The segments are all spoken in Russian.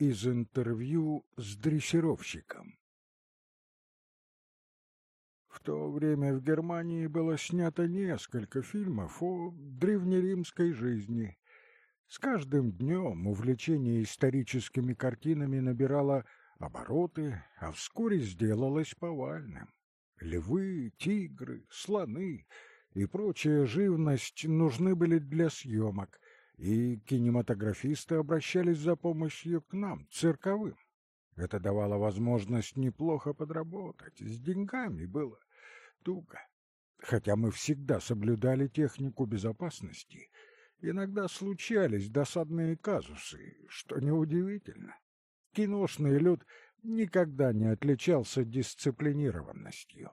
из интервью с дрессировщиком. В то время в Германии было снято несколько фильмов о древнеримской жизни. С каждым днем увлечение историческими картинами набирало обороты, а вскоре сделалось повальным. Львы, тигры, слоны и прочая живность нужны были для съемок, и кинематографисты обращались за помощью к нам, цирковым. Это давало возможность неплохо подработать, с деньгами было туго. Хотя мы всегда соблюдали технику безопасности, иногда случались досадные казусы, что неудивительно. Киношный люд никогда не отличался дисциплинированностью.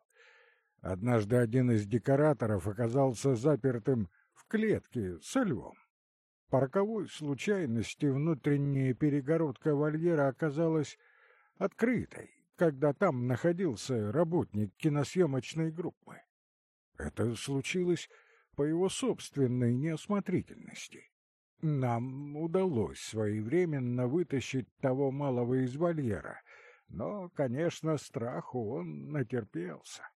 Однажды один из декораторов оказался запертым в клетке со львом. По роковой случайности внутренняя перегородка вольера оказалась открытой, когда там находился работник киносъемочной группы. Это случилось по его собственной неосмотрительности. Нам удалось своевременно вытащить того малого из вольера, но, конечно, страху он натерпелся.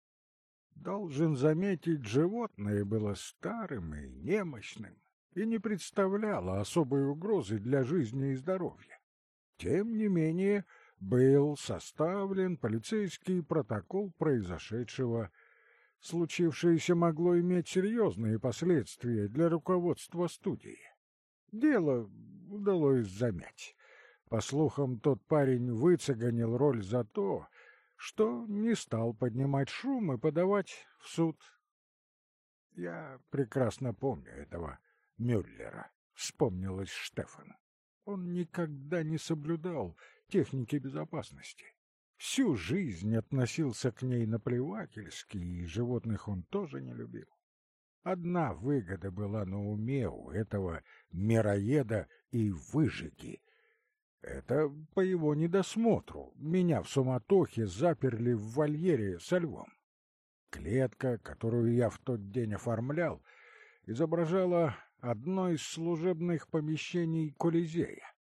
Должен заметить, животное было старым и немощным и не представляло особой угрозы для жизни и здоровья. Тем не менее, был составлен полицейский протокол произошедшего. Случившееся могло иметь серьезные последствия для руководства студии. Дело удалось замять. По слухам, тот парень выцеганил роль за то, что не стал поднимать шум и подавать в суд. Я прекрасно помню этого Мюллера, вспомнилось Штефан. Он никогда не соблюдал техники безопасности. Всю жизнь относился к ней наплевательски, и животных он тоже не любил. Одна выгода была на уме у этого мироеда и выжиги. Это по его недосмотру. Меня в суматохе заперли в вольере со львом. Клетка, которую я в тот день оформлял, изображала одно из служебных помещений Колизея.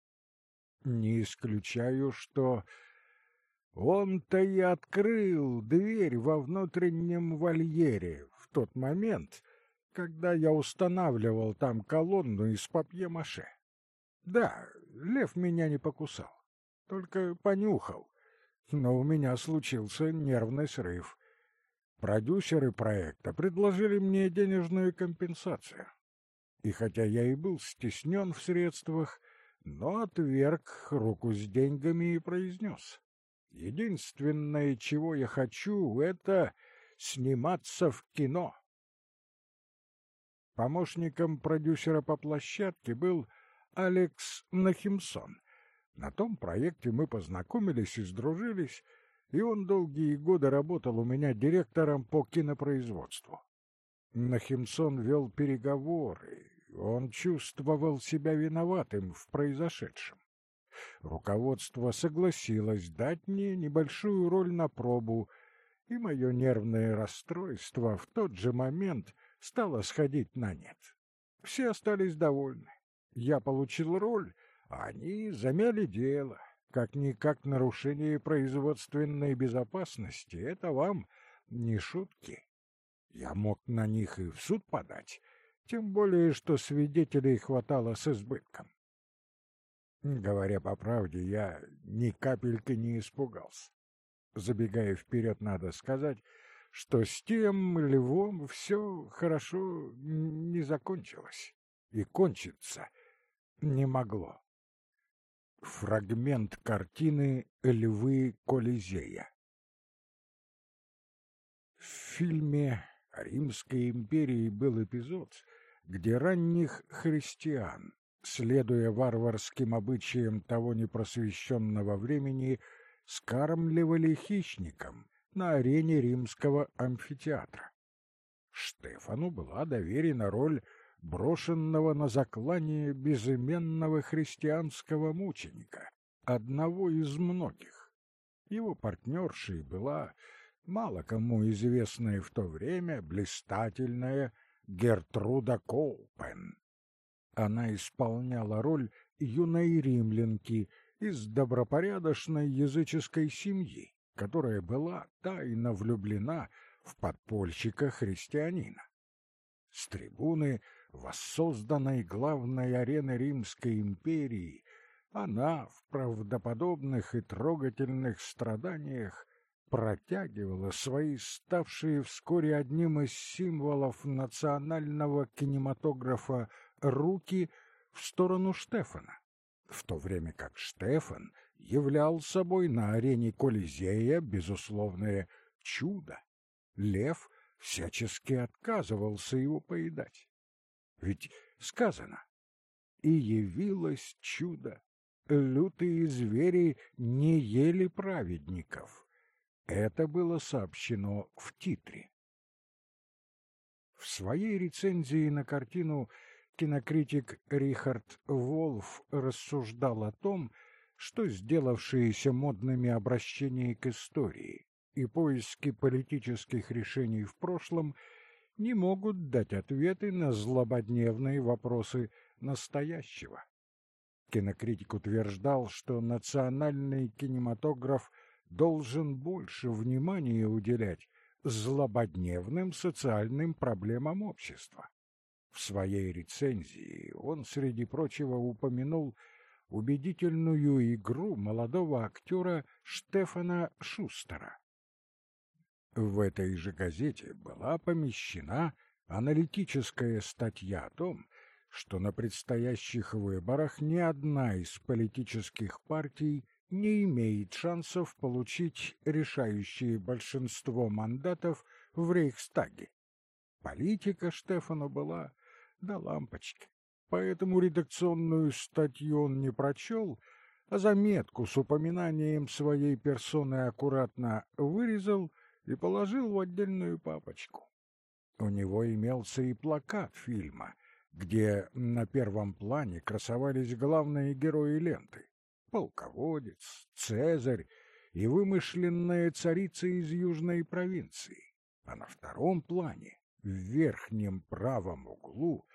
Не исключаю, что он-то и открыл дверь во внутреннем вольере в тот момент, когда я устанавливал там колонну из папье-маше. Да, лев меня не покусал, только понюхал, но у меня случился нервный срыв. Продюсеры проекта предложили мне денежную компенсацию. И хотя я и был стеснен в средствах, но отверг руку с деньгами и произнес. Единственное, чего я хочу, это сниматься в кино. Помощником продюсера по площадке был Алекс Нахимсон. На том проекте мы познакомились и сдружились, и он долгие годы работал у меня директором по кинопроизводству. Нахимсон вел переговоры, он чувствовал себя виноватым в произошедшем. Руководство согласилось дать мне небольшую роль на пробу, и мое нервное расстройство в тот же момент стало сходить на нет. Все остались довольны. Я получил роль, а они замяли дело. Как-никак нарушение производственной безопасности — это вам не шутки. Я мог на них и в суд подать, тем более, что свидетелей хватало с избытком. Говоря по правде, я ни капельки не испугался. Забегая вперед, надо сказать, что с тем львом все хорошо не закончилось и кончиться не могло. Фрагмент картины «Львы Колизея». В фильме Римской империи был эпизод, где ранних христиан, следуя варварским обычаям того непросвещенного времени, скармливали хищникам на арене римского амфитеатра. Штефану была доверена роль брошенного на заклание безыменного христианского мученика, одного из многих. Его партнершей была мало кому известная в то время блистательная Гертруда Коупен. Она исполняла роль юной римлянки из добропорядочной языческой семьи, которая была тайно влюблена в подпольщика-христианина. С трибуны воссозданной главной арены Римской империи она в правдоподобных и трогательных страданиях протягивала свои ставшие вскоре одним из символов национального кинематографа руки в сторону Штефана, в то время как Штефан являл собой на арене Колизея безусловное чудо. Лев всячески отказывался его поедать. Ведь сказано «И явилось чудо, лютые звери не ели праведников». Это было сообщено в титре. В своей рецензии на картину кинокритик Рихард Волф рассуждал о том, что сделавшиеся модными обращения к истории и поиски политических решений в прошлом не могут дать ответы на злободневные вопросы настоящего. Кинокритик утверждал, что национальный кинематограф должен больше внимания уделять злободневным социальным проблемам общества. В своей рецензии он, среди прочего, упомянул убедительную игру молодого актера Штефана Шустера. В этой же газете была помещена аналитическая статья о том, что на предстоящих выборах ни одна из политических партий не имеет шансов получить решающее большинство мандатов в Рейхстаге. Политика Штефану была до лампочки, поэтому редакционную статью он не прочел, а заметку с упоминанием своей персоны аккуратно вырезал и положил в отдельную папочку. У него имелся и плакат фильма, где на первом плане красовались главные герои ленты полководец, цезарь и вымышленная царица из южной провинции, а на втором плане, в верхнем правом углу,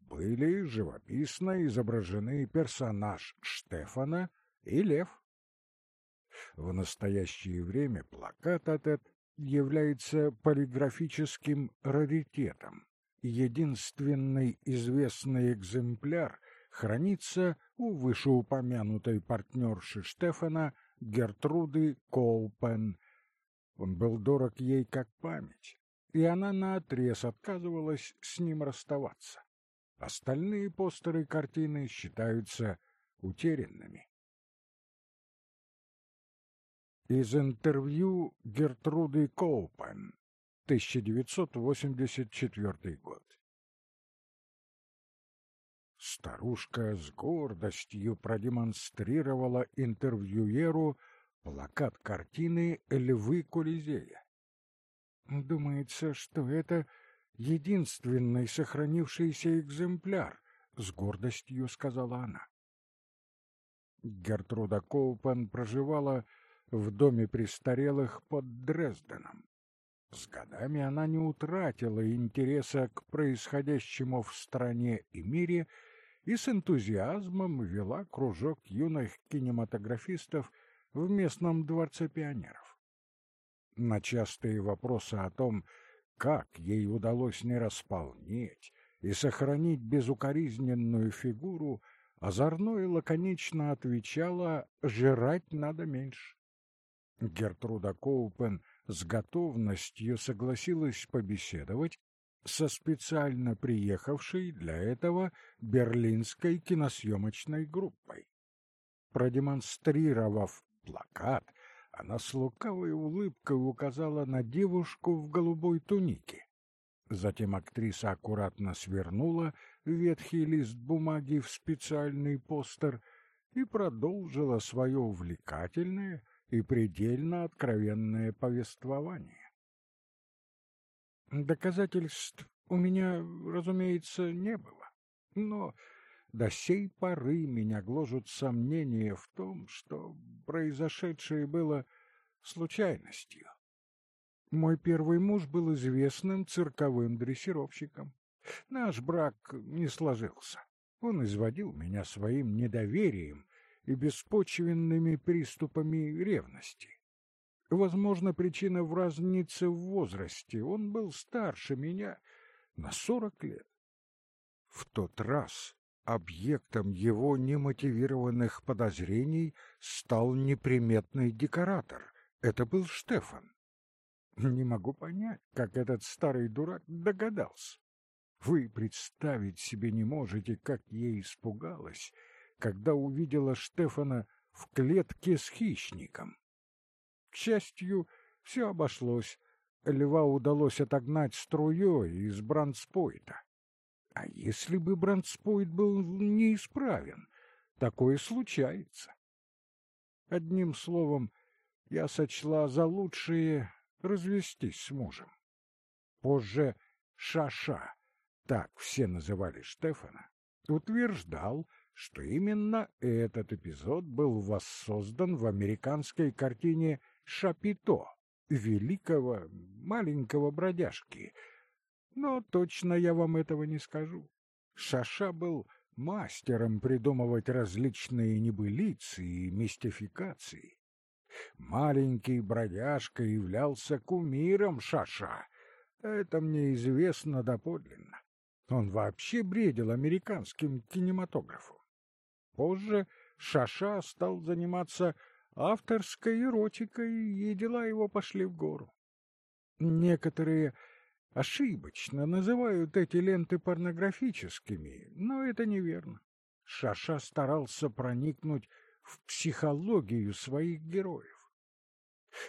были живописно изображены персонаж Штефана и лев. В настоящее время плакат этот является полиграфическим раритетом. Единственный известный экземпляр хранится у вышеупомянутой партнерши Штефана Гертруды Коупен. Он был дорог ей как память, и она наотрез отказывалась с ним расставаться. Остальные постеры картины считаются утерянными. Из интервью Гертруды Коупен, 1984 год. Старушка с гордостью продемонстрировала интервьюеру плакат картины «Львы Колизея». «Думается, что это единственный сохранившийся экземпляр», — с гордостью сказала она. Гертруда Коупен проживала в доме престарелых под Дрезденом. С годами она не утратила интереса к происходящему в стране и мире и с энтузиазмом вела кружок юных кинематографистов в местном дворце пионеров. На частые вопросы о том, как ей удалось не располнеть и сохранить безукоризненную фигуру, озорно и лаконично отвечала «жрать надо меньше». Гертруда Коупен с готовностью согласилась побеседовать со специально приехавшей для этого берлинской киносъемочной группой. Продемонстрировав плакат, она с лукавой улыбкой указала на девушку в голубой тунике. Затем актриса аккуратно свернула ветхий лист бумаги в специальный постер и продолжила свое увлекательное и предельно откровенное повествование. Доказательств у меня, разумеется, не было, но до сей поры меня гложут сомнения в том, что произошедшее было случайностью. Мой первый муж был известным цирковым дрессировщиком. Наш брак не сложился. Он изводил меня своим недоверием и беспочвенными приступами ревности. Возможно, причина в разнице в возрасте. Он был старше меня на сорок лет. В тот раз объектом его немотивированных подозрений стал неприметный декоратор. Это был Штефан. Не могу понять, как этот старый дурак догадался. Вы представить себе не можете, как я испугалась, когда увидела Штефана в клетке с хищником. К счастью, все обошлось. Льва удалось отогнать струей из бранспойта. А если бы бранспойт был неисправен? Такое случается. Одним словом, я сочла за лучшее развестись с мужем. Позже Шаша, так все называли Штефана, утверждал, что именно этот эпизод был воссоздан в американской картине «Шапито» великого маленького бродяжки. Но точно я вам этого не скажу. Шаша был мастером придумывать различные небылицы и мистификации. Маленький бродяжка являлся кумиром Шаша. Это мне известно доподлинно. Он вообще бредил американским кинематографом. Позже Шаша стал заниматься авторской эротикой, и дела его пошли в гору. Некоторые ошибочно называют эти ленты порнографическими, но это неверно. Шаша старался проникнуть в психологию своих героев.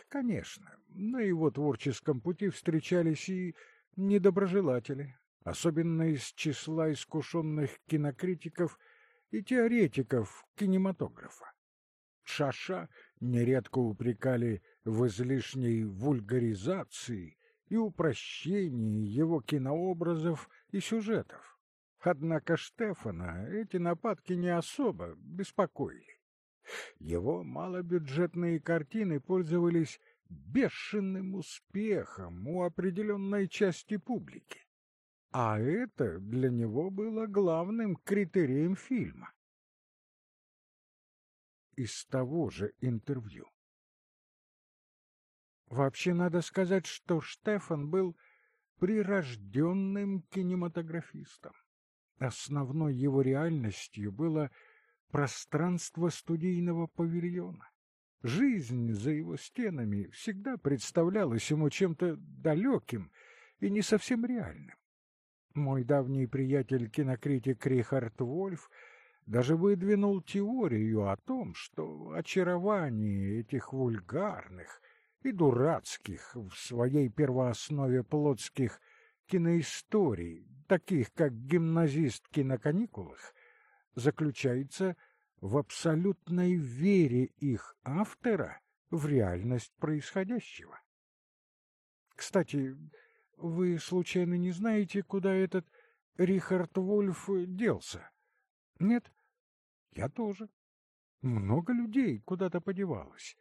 Конечно, на его творческом пути встречались и недоброжелатели, особенно из числа искушенных кинокритиков и теоретиков кинематографа. Шаша нередко упрекали в излишней вульгаризации и упрощении его кинообразов и сюжетов. Однако Штефана эти нападки не особо беспокоили. Его малобюджетные картины пользовались бешеным успехом у определенной части публики. А это для него было главным критерием фильма. Из того же интервью. Вообще надо сказать, что Штефан был прирожденным кинематографистом. Основной его реальностью было пространство студийного павильона. Жизнь за его стенами всегда представлялась ему чем-то далеким и не совсем реальным. Мой давний приятель-кинокритик Рихард Вольф даже выдвинул теорию о том, что очарование этих вульгарных и дурацких в своей первооснове плотских киноисторий, таких как «Гимназистки на каникулах», заключается в абсолютной вере их автора в реальность происходящего. Кстати, вы случайно не знаете, куда этот Рихард Вольф делся? Нет? Я тоже. Много людей куда-то подевалось.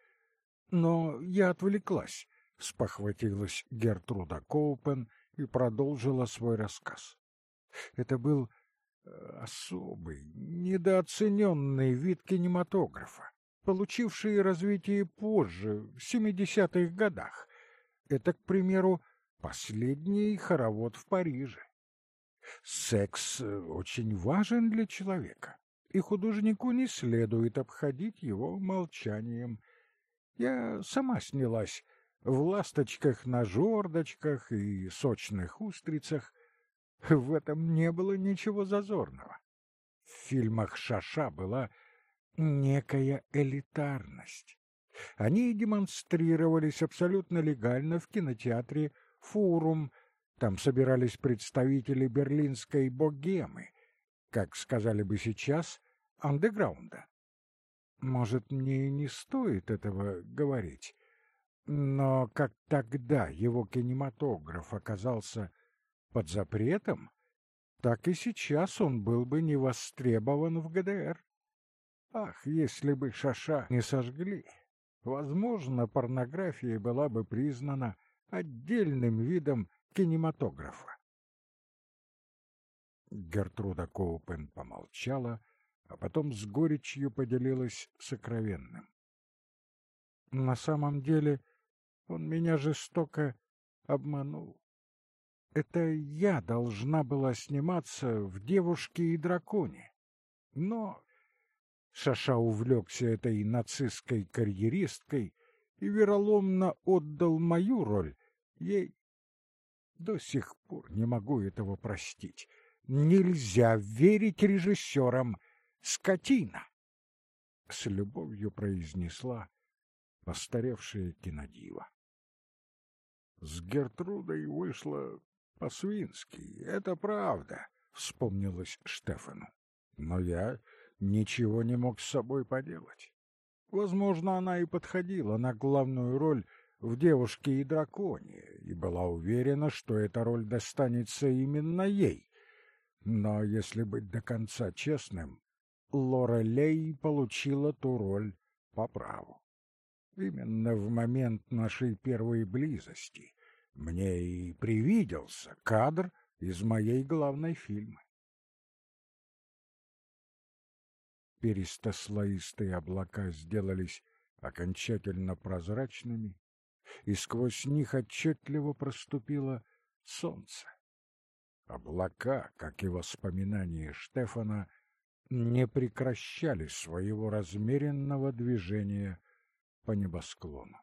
Но я отвлеклась, спохватилась Гертруда Коупен и продолжила свой рассказ. Это был особый, недооцененный вид кинематографа, получивший развитие позже, в 70-х годах. Это, к примеру, последний хоровод в Париже. Секс э, очень важен для человека, и художнику не следует обходить его молчанием. Я сама снялась в ласточках на жердочках и сочных устрицах, в этом не было ничего зазорного. В фильмах Шаша была некая элитарность. Они демонстрировались абсолютно легально в кинотеатре «Фурум». Там собирались представители берлинской богемы, как сказали бы сейчас, андеграунда. Может, мне и не стоит этого говорить, но как тогда его кинематограф оказался под запретом, так и сейчас он был бы не востребован в ГДР. Ах, если бы Шаша не сожгли, возможно, порнография была бы признана отдельным видом кинематографа. Гертруда Коупен помолчала, а потом с горечью поделилась сокровенным. На самом деле он меня жестоко обманул. Это я должна была сниматься в «Девушке и драконе». Но Шаша увлекся этой нацистской карьеристкой и вероломно отдал мою роль ей. До сих пор не могу этого простить. Нельзя верить режиссерам. Скотина! С любовью произнесла постаревшая кинодива. С Гертрудой вышло по-свински, это правда, вспомнилось Штефану. Но я ничего не мог с собой поделать. Возможно, она и подходила на главную роль в «Девушке и драконе» и была уверена, что эта роль достанется именно ей. Но, если быть до конца честным, Лора Лей получила ту роль по праву. Именно в момент нашей первой близости мне и привиделся кадр из моей главной фильмы. перистослоистые облака сделались окончательно прозрачными, и сквозь них отчетливо проступило солнце. Облака, как и воспоминания Штефана, не прекращали своего размеренного движения по небосклону.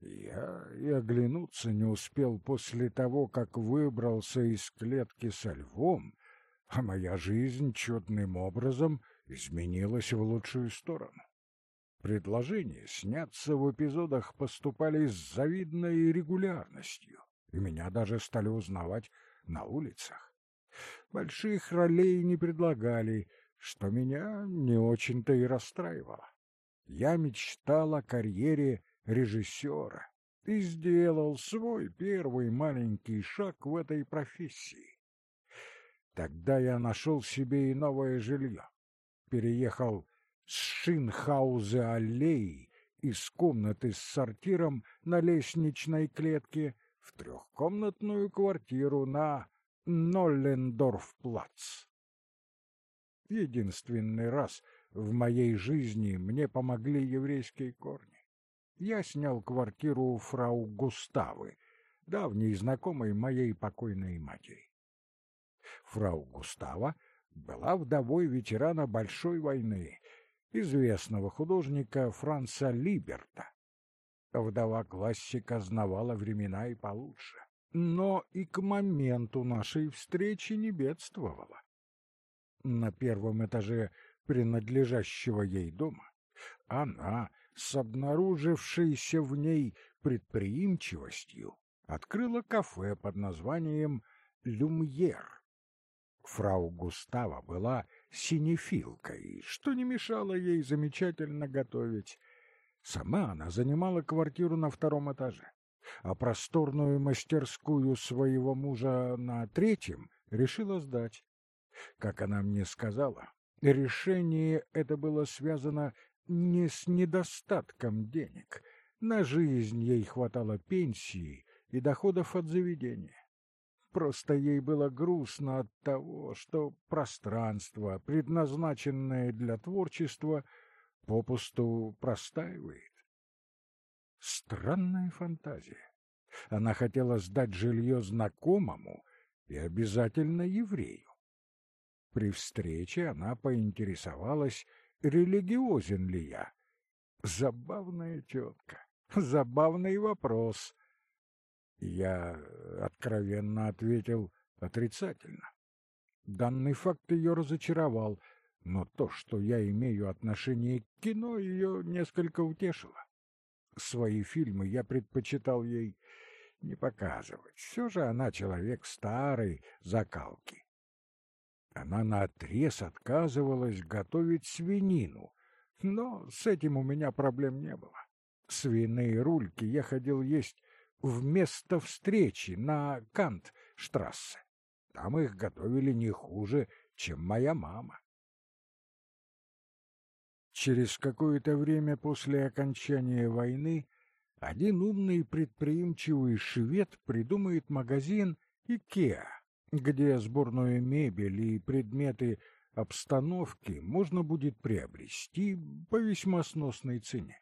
Я и оглянуться не успел после того, как выбрался из клетки со львом а моя жизнь чудным образом изменилась в лучшую сторону. Предложения сняться в эпизодах поступали с завидной регулярностью, и меня даже стали узнавать на улицах. Больших ролей не предлагали, что меня не очень-то и расстраивало. Я мечтал о карьере режиссера и сделал свой первый маленький шаг в этой профессии. Тогда я нашел себе и новое жилье. Переехал с Шинхаузе-аллеи из комнаты с сортиром на лестничной клетке в трехкомнатную квартиру на Ноллендорф-плац. Единственный раз в моей жизни мне помогли еврейские корни. Я снял квартиру у фрау Густавы, давней знакомой моей покойной матери. Фрау Густава была вдовой ветерана Большой войны, известного художника Франца Либерта. Вдова классика знавала времена и получше, но и к моменту нашей встречи не бедствовала. На первом этаже принадлежащего ей дома она, с обнаружившейся в ней предприимчивостью, открыла кафе под названием «Люмьер», Фрау Густава была синефилкой, что не мешало ей замечательно готовить. Сама она занимала квартиру на втором этаже, а просторную мастерскую своего мужа на третьем решила сдать. Как она мне сказала, решение это было связано не с недостатком денег. На жизнь ей хватало пенсии и доходов от заведения. Просто ей было грустно от того, что пространство, предназначенное для творчества, попусту простаивает. Странная фантазия. Она хотела сдать жилье знакомому и обязательно еврею. При встрече она поинтересовалась, религиозен ли я. Забавная тетка, забавный вопрос. Я откровенно ответил отрицательно. Данный факт ее разочаровал, но то, что я имею отношение к кино, ее несколько утешило. Свои фильмы я предпочитал ей не показывать. Все же она человек старой закалки. Она наотрез отказывалась готовить свинину, но с этим у меня проблем не было. Свиные рульки я ходил есть вместо встречи на Кант-штрассе. Там их готовили не хуже, чем моя мама. Через какое-то время после окончания войны один умный предприимчивый швед придумает магазин «Икеа», где сборную мебель и предметы обстановки можно будет приобрести по весьма сносной цене.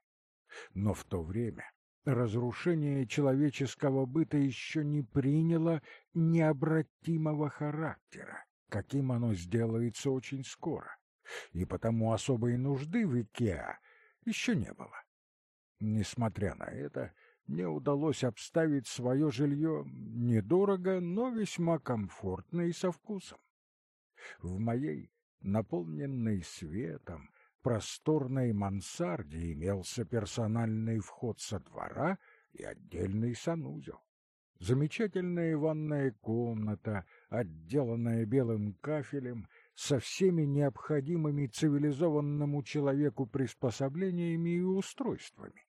Но в то время разрушение человеческого быта еще не приняло необратимого характера, каким оно сделается очень скоро, и потому особой нужды в Икеа еще не было. Несмотря на это, мне удалось обставить свое жилье недорого, но весьма комфортно и со вкусом. В моей наполненной светом просторной мансарде имелся персональный вход со двора и отдельный санузел. Замечательная ванная комната, отделанная белым кафелем, со всеми необходимыми цивилизованному человеку приспособлениями и устройствами.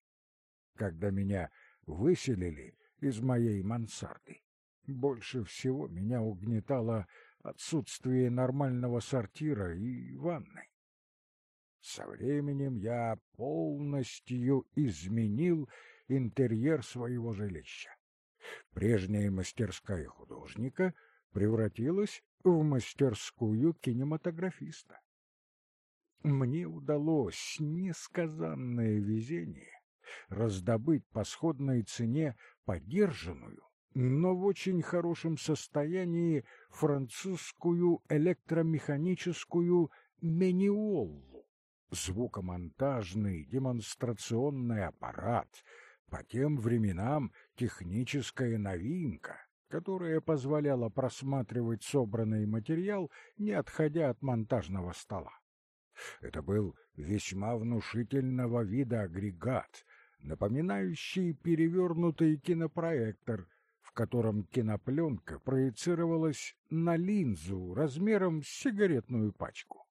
Когда меня выселили из моей мансарды, больше всего меня угнетало отсутствие нормального сортира и ванной. Со временем я полностью изменил интерьер своего жилища. Прежняя мастерская художника превратилась в мастерскую кинематографиста. Мне удалось несказанное везение раздобыть по сходной цене подержанную, но в очень хорошем состоянии французскую электромеханическую мениоллу, звукомонтажный демонстрационный аппарат, по тем временам техническая новинка, которая позволяла просматривать собранный материал, не отходя от монтажного стола. Это был весьма внушительного вида агрегат, напоминающий перевернутый кинопроектор, в котором кинопленка проецировалась на линзу размером с сигаретную пачку.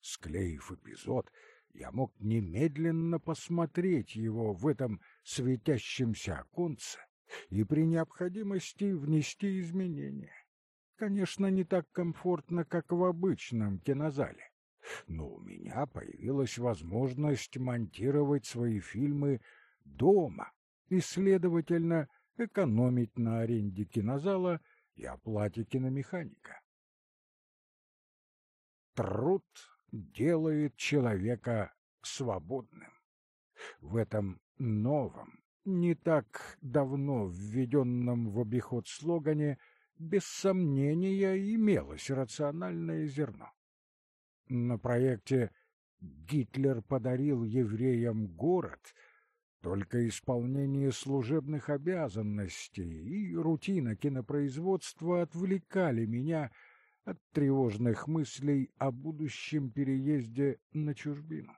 Склеив эпизод, я мог немедленно посмотреть его в этом светящемся оконце и при необходимости внести изменения. Конечно, не так комфортно, как в обычном кинозале, но у меня появилась возможность монтировать свои фильмы дома и, следовательно, экономить на аренде кинозала и оплате киномеханика. Труд делает человека свободным. В этом новом, не так давно введенном в обиход слогане без сомнения имелось рациональное зерно. На проекте «Гитлер подарил евреям город» Только исполнение служебных обязанностей и рутина кинопроизводства отвлекали меня от тревожных мыслей о будущем переезде на чужбину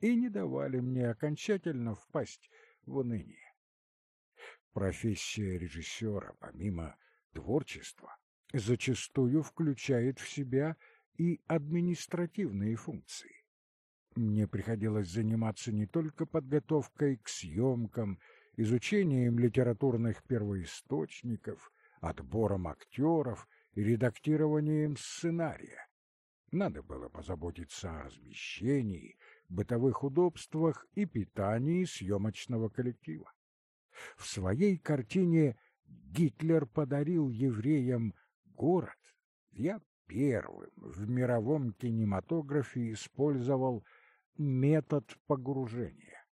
и не давали мне окончательно впасть в уныние. Профессия режиссера, помимо творчества, зачастую включает в себя и административные функции мне приходилось заниматься не только подготовкой к съемкам, изучением литературных первоисточников, отбором актеров и редактированием сценария. Надо было позаботиться о размещении, бытовых удобствах и питании съемочного коллектива. В своей картине «Гитлер подарил евреям город» я первым в мировом кинематографе использовал метод погружения.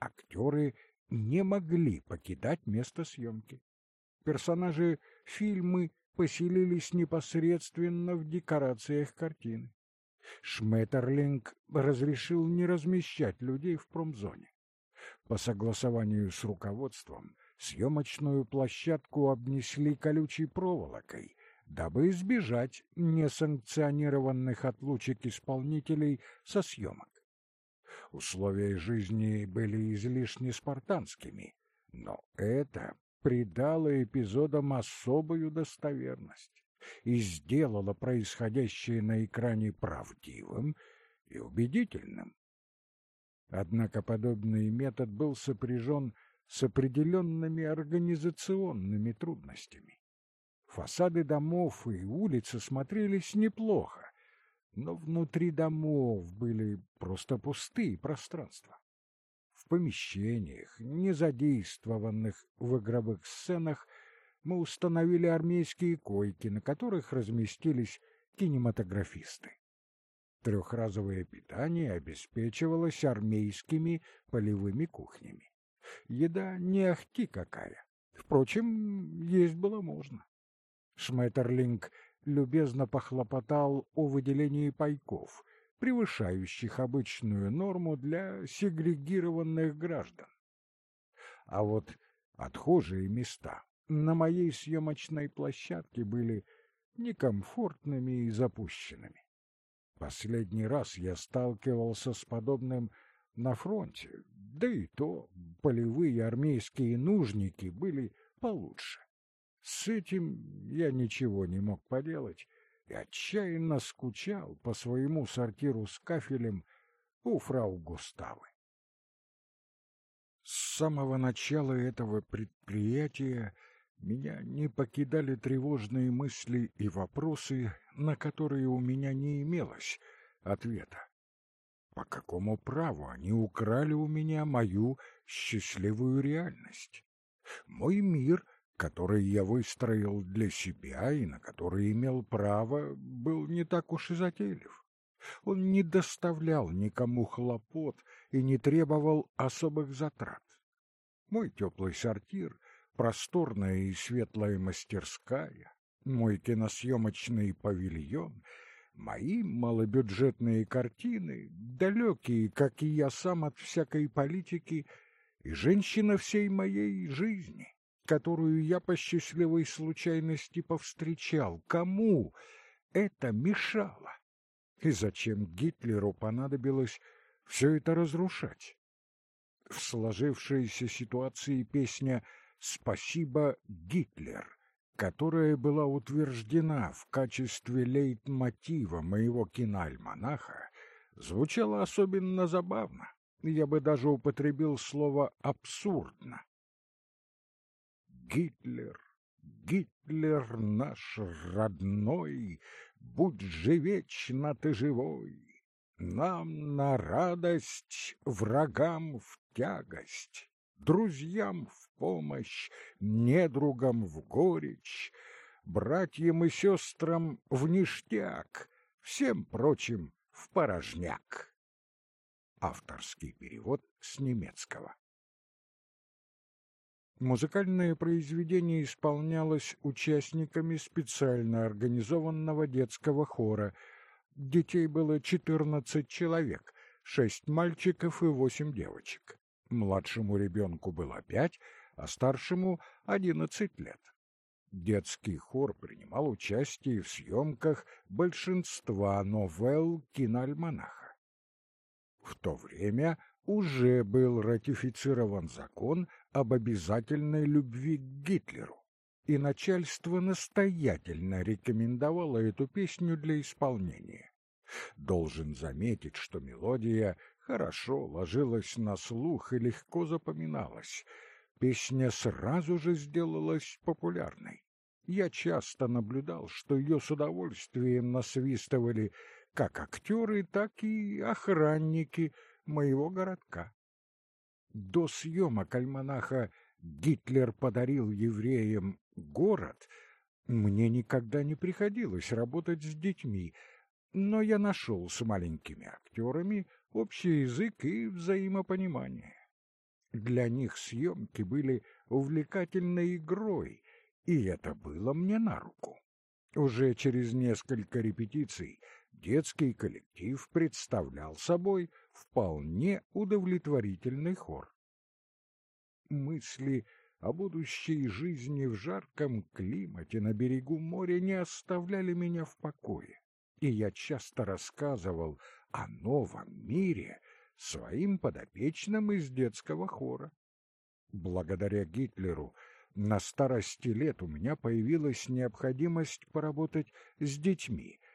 Актеры не могли покидать место съемки. Персонажи фильмы поселились непосредственно в декорациях картины. Шметерлинг разрешил не размещать людей в промзоне. По согласованию с руководством съемочную площадку обнесли колючей проволокой, дабы избежать несанкционированных отлучек исполнителей со съемок. Условия жизни были излишне спартанскими, но это придало эпизодам особую достоверность и сделало происходящее на экране правдивым и убедительным. Однако подобный метод был сопряжен с определенными организационными трудностями. Фасады домов и улицы смотрелись неплохо, но внутри домов были просто пустые пространства. В помещениях, не задействованных в игровых сценах, мы установили армейские койки, на которых разместились кинематографисты. Трехразовое питание обеспечивалось армейскими полевыми кухнями. Еда не ахти какая. Впрочем, есть было можно. Шметерлинг любезно похлопотал о выделении пайков, превышающих обычную норму для сегрегированных граждан. А вот отхожие места на моей съемочной площадке были некомфортными и запущенными. Последний раз я сталкивался с подобным на фронте, да и то полевые армейские нужники были получше. С этим я ничего не мог поделать и отчаянно скучал по своему сортиру с кафелем у фрау Густавы. С самого начала этого предприятия меня не покидали тревожные мысли и вопросы, на которые у меня не имелось ответа. По какому праву они украли у меня мою счастливую реальность? Мой мир который я выстроил для себя и на который имел право, был не так уж и затейлив. Он не доставлял никому хлопот и не требовал особых затрат. Мой теплый сортир, просторная и светлая мастерская, мой киносъемочный павильон, мои малобюджетные картины, далекие, как и я сам, от всякой политики, и женщина всей моей жизни которую я по счастливой случайности повстречал. Кому это мешало? И зачем Гитлеру понадобилось все это разрушать? В сложившейся ситуации песня «Спасибо, Гитлер», которая была утверждена в качестве лейтмотива моего киноальманаха, звучала особенно забавно. Я бы даже употребил слово «абсурдно». Гитлер, Гитлер наш родной, Будь же вечно ты живой, Нам на радость, врагам в тягость, Друзьям в помощь, недругам в горечь, Братьям и сестрам в ништяк, Всем прочим в порожняк. Авторский перевод с немецкого. Музыкальное произведение исполнялось участниками специально организованного детского хора. Детей было 14 человек, шесть мальчиков и восемь девочек. Младшему ребенку было пять, а старшему — одиннадцать лет. Детский хор принимал участие в съемках большинства новелл киноальманаха. В то время уже был ратифицирован закон об обязательной любви к Гитлеру, и начальство настоятельно рекомендовало эту песню для исполнения. Должен заметить, что мелодия хорошо ложилась на слух и легко запоминалась. Песня сразу же сделалась популярной. Я часто наблюдал, что ее с удовольствием насвистывали как актеры, так и охранники моего городка. До съемок альманаха «Гитлер подарил евреям город» мне никогда не приходилось работать с детьми, но я нашел с маленькими актерами общий язык и взаимопонимание. Для них съемки были увлекательной игрой, и это было мне на руку. Уже через несколько репетиций детский коллектив представлял собой вполне удовлетворительный хор. Мысли о будущей жизни в жарком климате на берегу моря не оставляли меня в покое, и я часто рассказывал о новом мире своим подопечным из детского хора. Благодаря Гитлеру на старости лет у меня появилась необходимость поработать с детьми —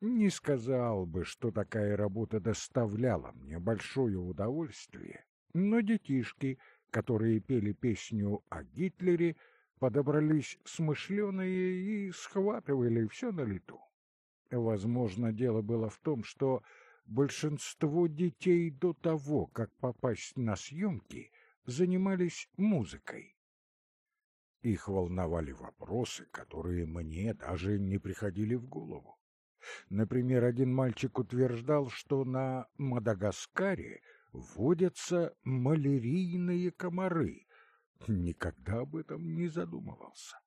не сказал бы, что такая работа доставляла мне большое удовольствие, но детишки, которые пели песню о Гитлере, подобрались смышленые и схватывали все на лету. Возможно, дело было в том, что большинство детей до того, как попасть на съемки, занимались музыкой. Их волновали вопросы, которые мне даже не приходили в голову. Например, один мальчик утверждал, что на Мадагаскаре водятся малярийные комары. Никогда об этом не задумывался.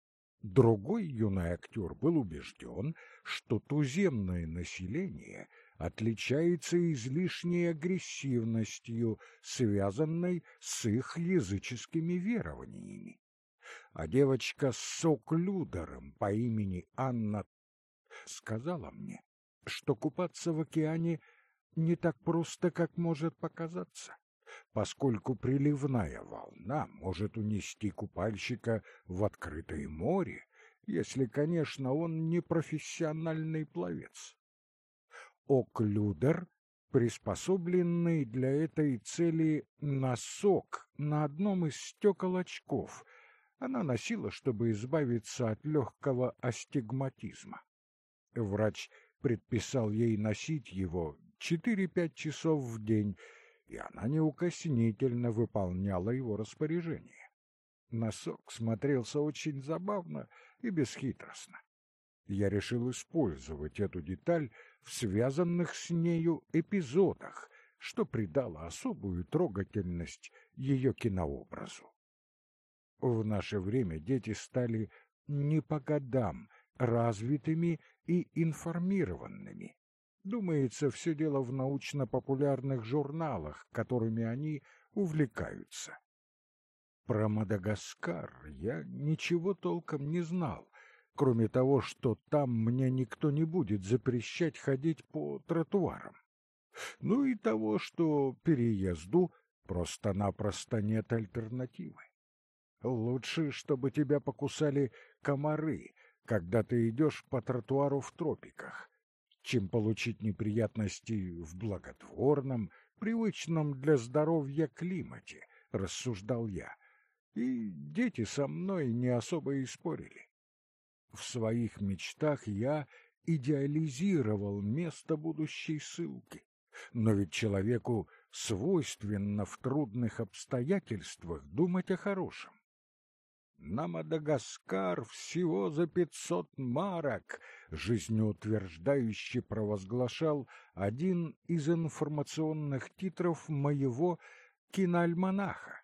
Другой юный актер был убежден, что туземное население отличается излишней агрессивностью, связанной с их языческими верованиями. А девочка с соклюдером по имени Анна сказала мне, что купаться в океане не так просто, как может показаться, поскольку приливная волна может унести купальщика в открытое море, если, конечно, он не профессиональный пловец. Оклюдер — приспособленный для этой цели носок на одном из стекол очков. Она носила, чтобы избавиться от легкого астигматизма. Врач предписал ей носить его четыре-пять часов в день, и она неукоснительно выполняла его распоряжение. Носок смотрелся очень забавно и бесхитростно. Я решил использовать эту деталь в связанных с нею эпизодах, что придало особую трогательность ее кинообразу. В наше время дети стали не по годам развитыми и информированными. Думается, все дело в научно-популярных журналах, которыми они увлекаются. Про Мадагаскар я ничего толком не знал, кроме того, что там мне никто не будет запрещать ходить по тротуарам. Ну и того, что переезду просто-напросто нет альтернативы. Лучше, чтобы тебя покусали комары, когда ты идешь по тротуару в тропиках, чем получить неприятности в благотворном, привычном для здоровья климате, рассуждал я. И дети со мной не особо и спорили. В своих мечтах я идеализировал место будущей ссылки. Но ведь человеку свойственно в трудных обстоятельствах думать о хорошем. На Мадагаскар всего за пятьсот марок, жизнеутверждающе провозглашал один из информационных титров моего киноальманаха.